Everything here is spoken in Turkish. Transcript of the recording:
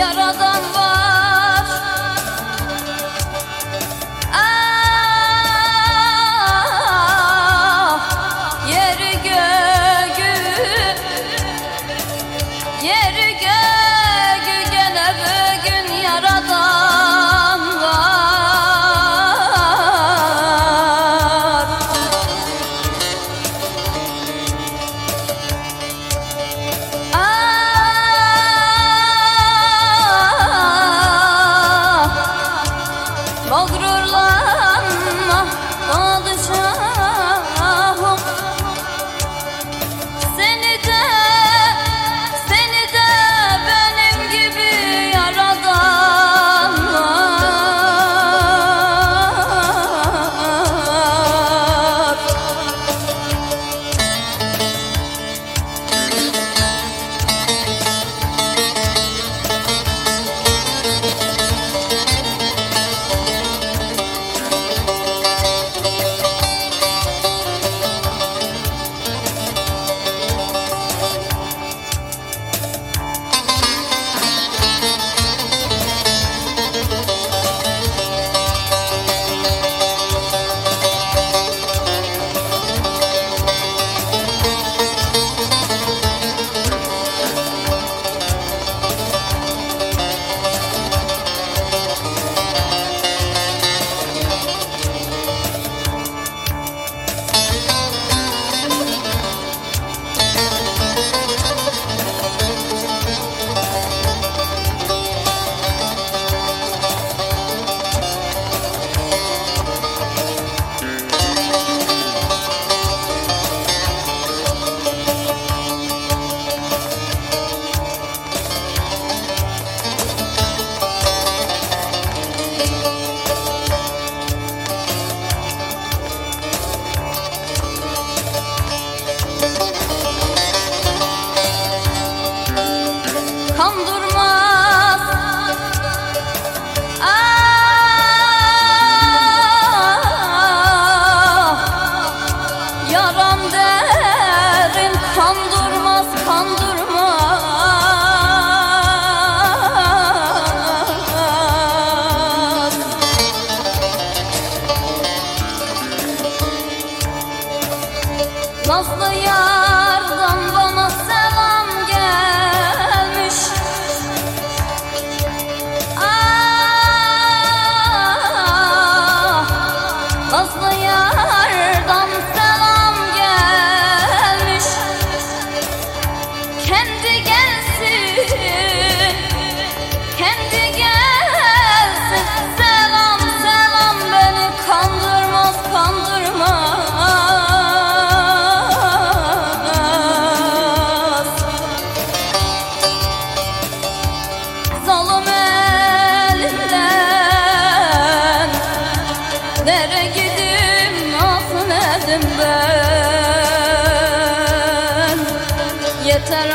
Yarada Nazlı Nere gidim nasıl edim ben. Yeter